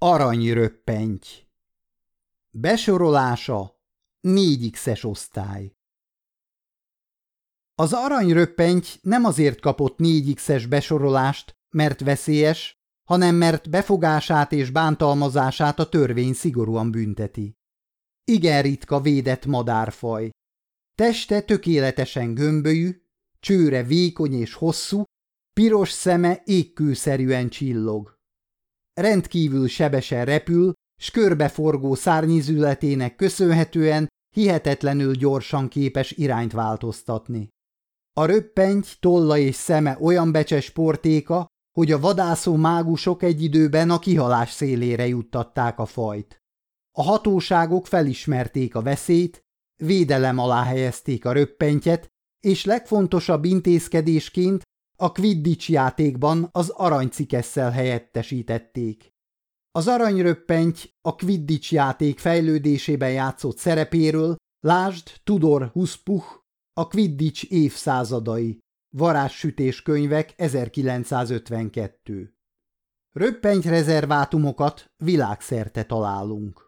Aranyröppenty Besorolása 4x-es osztály Az aranyröppenty nem azért kapott 4x-es besorolást, mert veszélyes, hanem mert befogását és bántalmazását a törvény szigorúan bünteti. Igen ritka védett madárfaj. Teste tökéletesen gömbölyű, csőre vékony és hosszú, piros szeme égkőszerűen csillog. Rendkívül sebesen repül, s körbeforgó szárnyizületének köszönhetően hihetetlenül gyorsan képes irányt változtatni. A röppenty, tolla és szeme olyan becses portéka, hogy a vadászó mágusok egy időben a kihalás szélére juttatták a fajt. A hatóságok felismerték a veszélyt, védelem alá helyezték a röppentyet, és legfontosabb intézkedésként a Quidditch játékban az aranycikesszel helyettesítették. Az aranyröppenty a Quidditch játék fejlődésében játszott szerepéről lásd Tudor Huspuch, a Quidditch évszázadai, varázssütés könyvek 1952. Röppenty rezervátumokat világszerte találunk.